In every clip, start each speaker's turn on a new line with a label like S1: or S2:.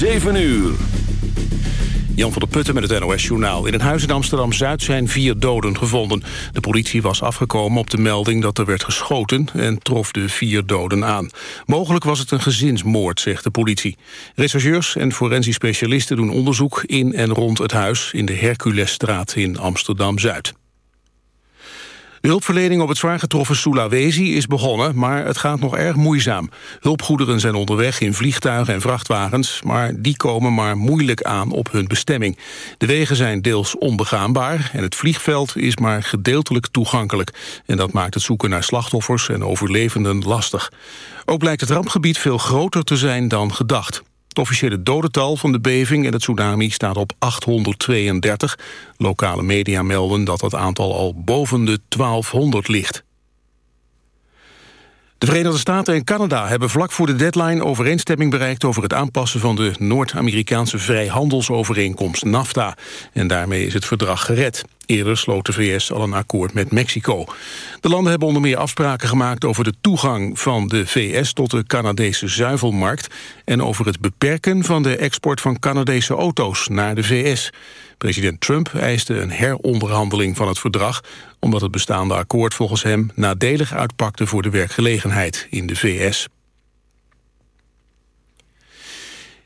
S1: 7 uur.
S2: Jan van der Putten met het NOS-journaal. In een huis in Amsterdam-Zuid zijn vier doden gevonden. De politie was afgekomen op de melding dat er werd geschoten... en trof de vier doden aan. Mogelijk was het een gezinsmoord, zegt de politie. Rechercheurs en forensisch specialisten doen onderzoek in en rond het huis... in de Herculesstraat in Amsterdam-Zuid. De hulpverlening op het zwaar getroffen Sulawesi is begonnen, maar het gaat nog erg moeizaam. Hulpgoederen zijn onderweg in vliegtuigen en vrachtwagens, maar die komen maar moeilijk aan op hun bestemming. De wegen zijn deels onbegaanbaar en het vliegveld is maar gedeeltelijk toegankelijk. En dat maakt het zoeken naar slachtoffers en overlevenden lastig. Ook blijkt het rampgebied veel groter te zijn dan gedacht. Officiële dodental van de beving en het tsunami staat op 832. Lokale media melden dat dat aantal al boven de 1200 ligt. De Verenigde Staten en Canada hebben vlak voor de deadline overeenstemming bereikt over het aanpassen van de Noord-Amerikaanse vrijhandelsovereenkomst NAFTA. En daarmee is het verdrag gered. Eerder sloot de VS al een akkoord met Mexico. De landen hebben onder meer afspraken gemaakt over de toegang van de VS tot de Canadese zuivelmarkt en over het beperken van de export van Canadese auto's naar de VS. President Trump eiste een heronderhandeling van het verdrag... omdat het bestaande akkoord volgens hem nadelig uitpakte voor de werkgelegenheid in de VS.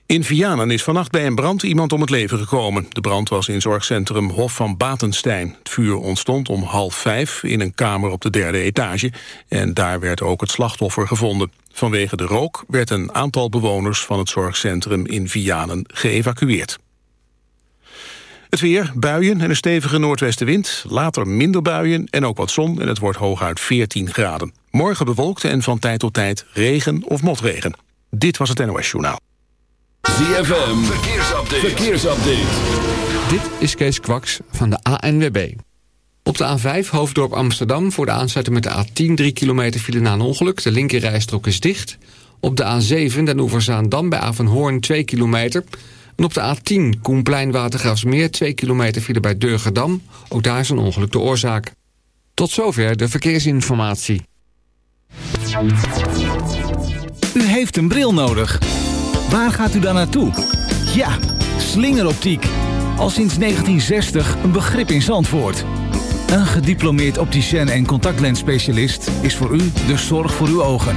S2: In Vianen is vannacht bij een brand iemand om het leven gekomen. De brand was in zorgcentrum Hof van Batenstein. Het vuur ontstond om half vijf in een kamer op de derde etage... en daar werd ook het slachtoffer gevonden. Vanwege de rook werd een aantal bewoners van het zorgcentrum in Vianen geëvacueerd. Het weer, buien en een stevige noordwestenwind. Later minder buien en ook wat zon en het wordt hooguit 14 graden. Morgen bewolkt en van tijd tot tijd regen of motregen. Dit was het NOS Journaal.
S1: ZFM, verkeersupdate. verkeersupdate.
S3: Dit is Kees Kwaks van de ANWB. Op de A5 Hoofddorp Amsterdam voor de aansluiting met de A10 3 kilometer file na een ongeluk. De linkerrijstrook is dicht. Op de A7 Den Oeverzaandam bij Avenhoorn 2 kilometer... En op de A10 Koenplein Watergraafsmeer 2 kilometer file bij Durgerdam. Ook daar is een ongeluk de oorzaak. Tot zover de verkeersinformatie.
S4: U heeft een bril nodig. Waar gaat u dan naartoe? Ja, slingeroptiek. Al sinds 1960 een begrip in Zandvoort. Een gediplomeerd opticien en contactlensspecialist is voor u de zorg voor uw ogen.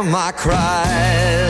S5: Am, I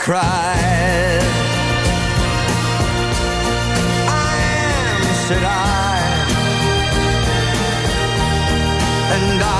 S5: Cried. I am, said I. And I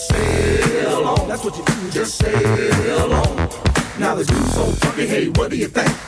S6: Just
S7: sail on. That's what you do. Just sail on. Now the dude's so funky. Hey, what do you think?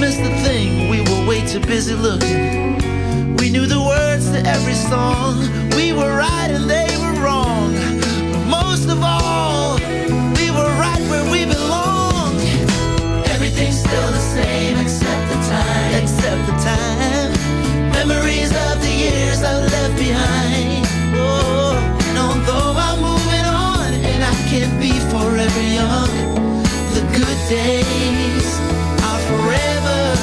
S8: missed the thing, we were way too busy looking. We knew the words to every song, we were right and they were wrong. But most of all, we were right where we belong. Everything's still the same except the time. Except the time. Memories of the years I left behind. Oh, and although I'm moving on and I can't be forever young, the good days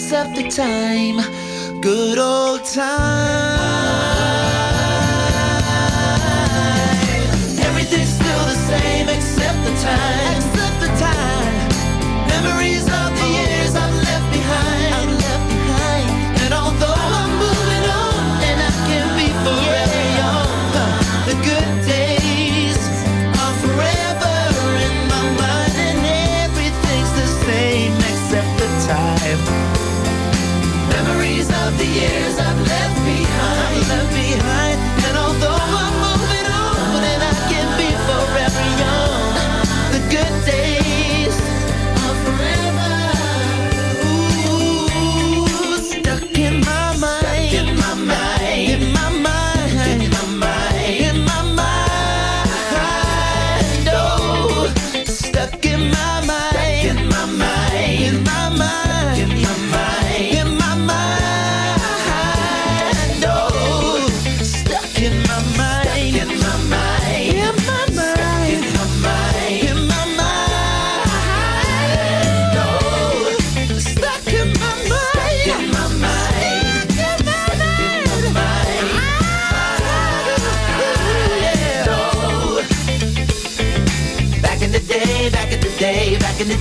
S8: pass up the time. Good old time. Everything's still the same except the time. years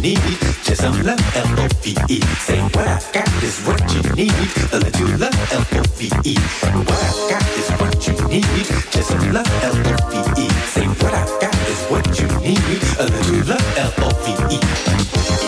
S9: need. Just
S10: some love, L-O-V-E. Say what I got is what you need. Let you love, L-O-V-E. What I
S11: got is what you need.
S10: Just some love, L-O-V-E. Say what I got is what you need.
S11: Let you love, L-O-V-E.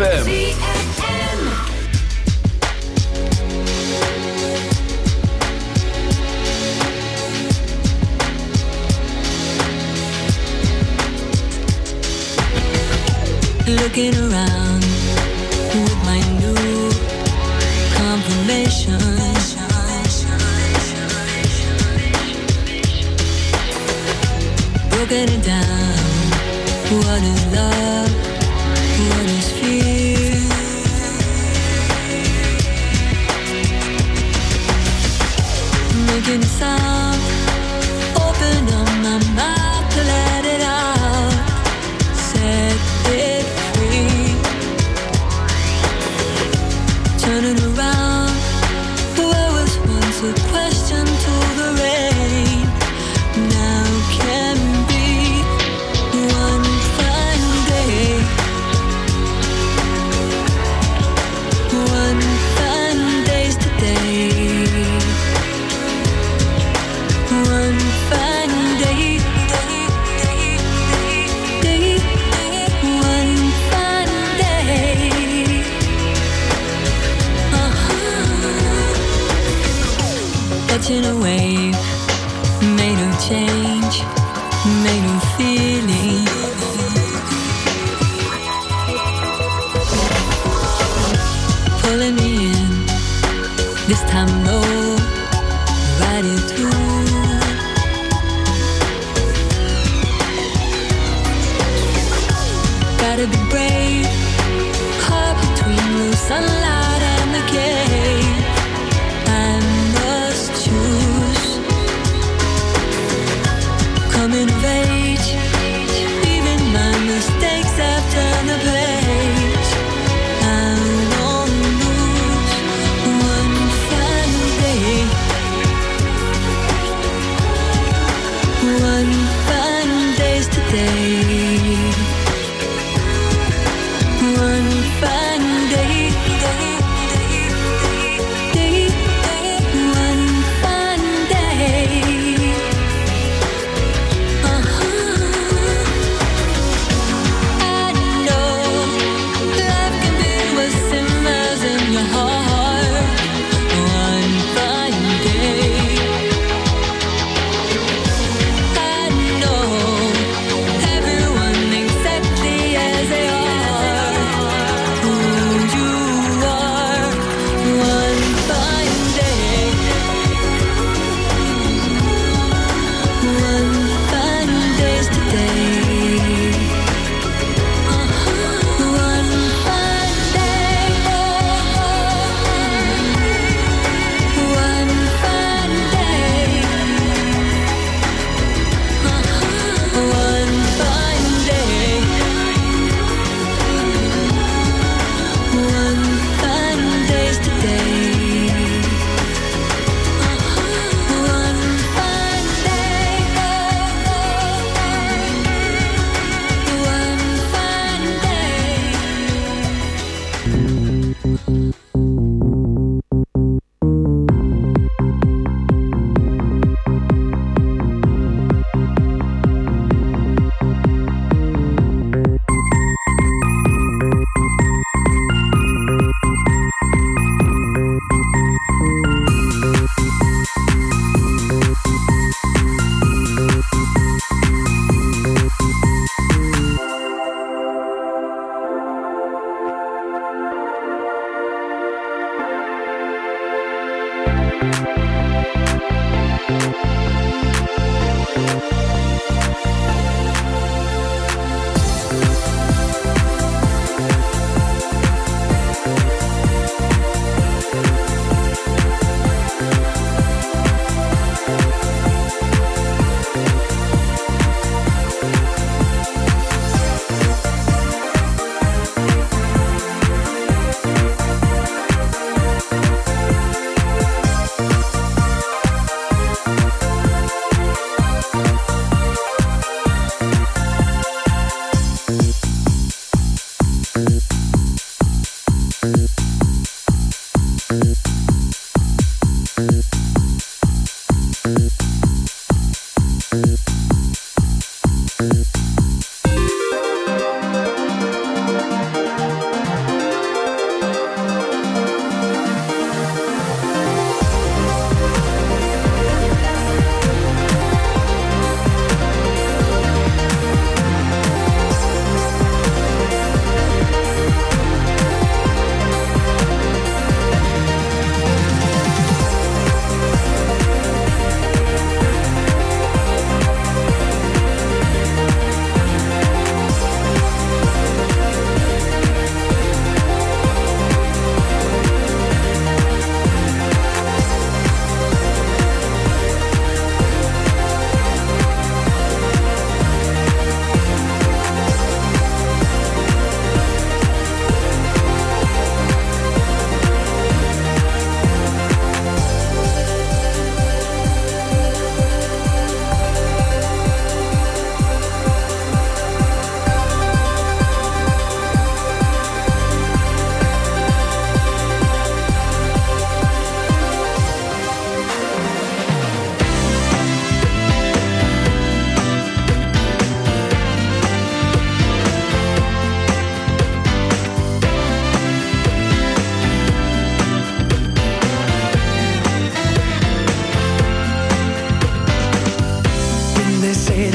S1: ZFM.
S9: Turning around, Uh-huh. Catching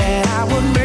S12: that I would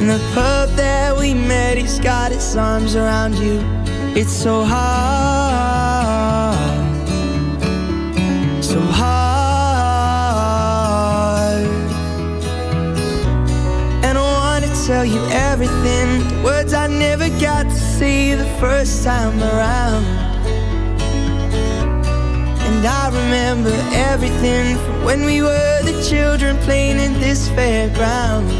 S13: In the pub that we met, he's got his arms around you. It's so hard, so hard. And I wanna tell you everything, words I never got to say the first time around. And I remember everything from when we were the children playing in this fairground.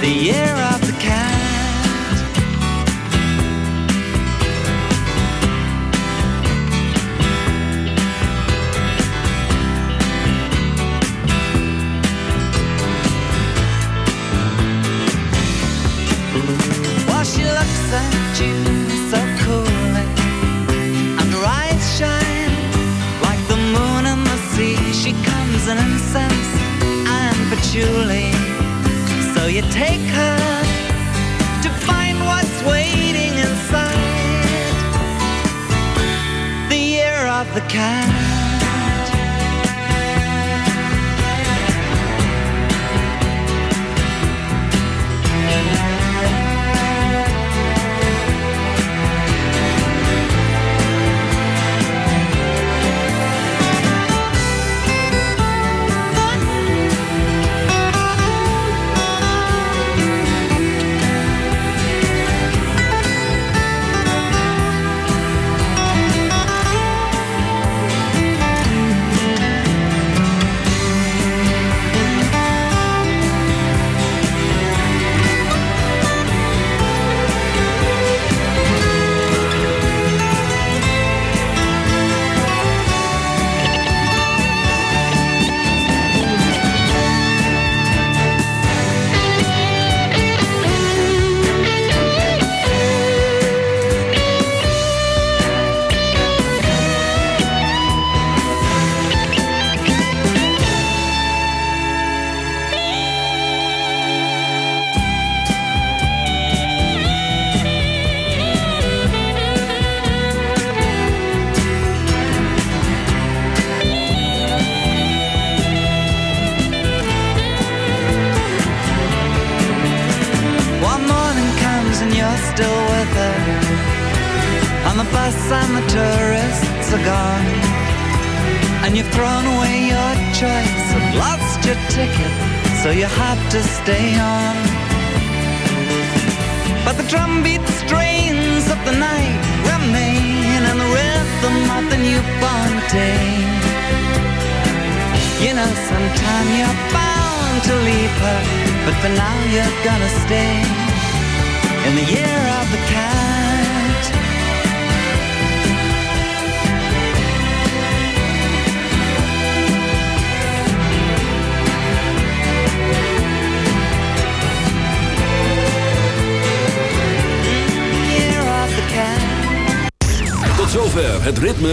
S14: the year of the cat. Wash she looks at you.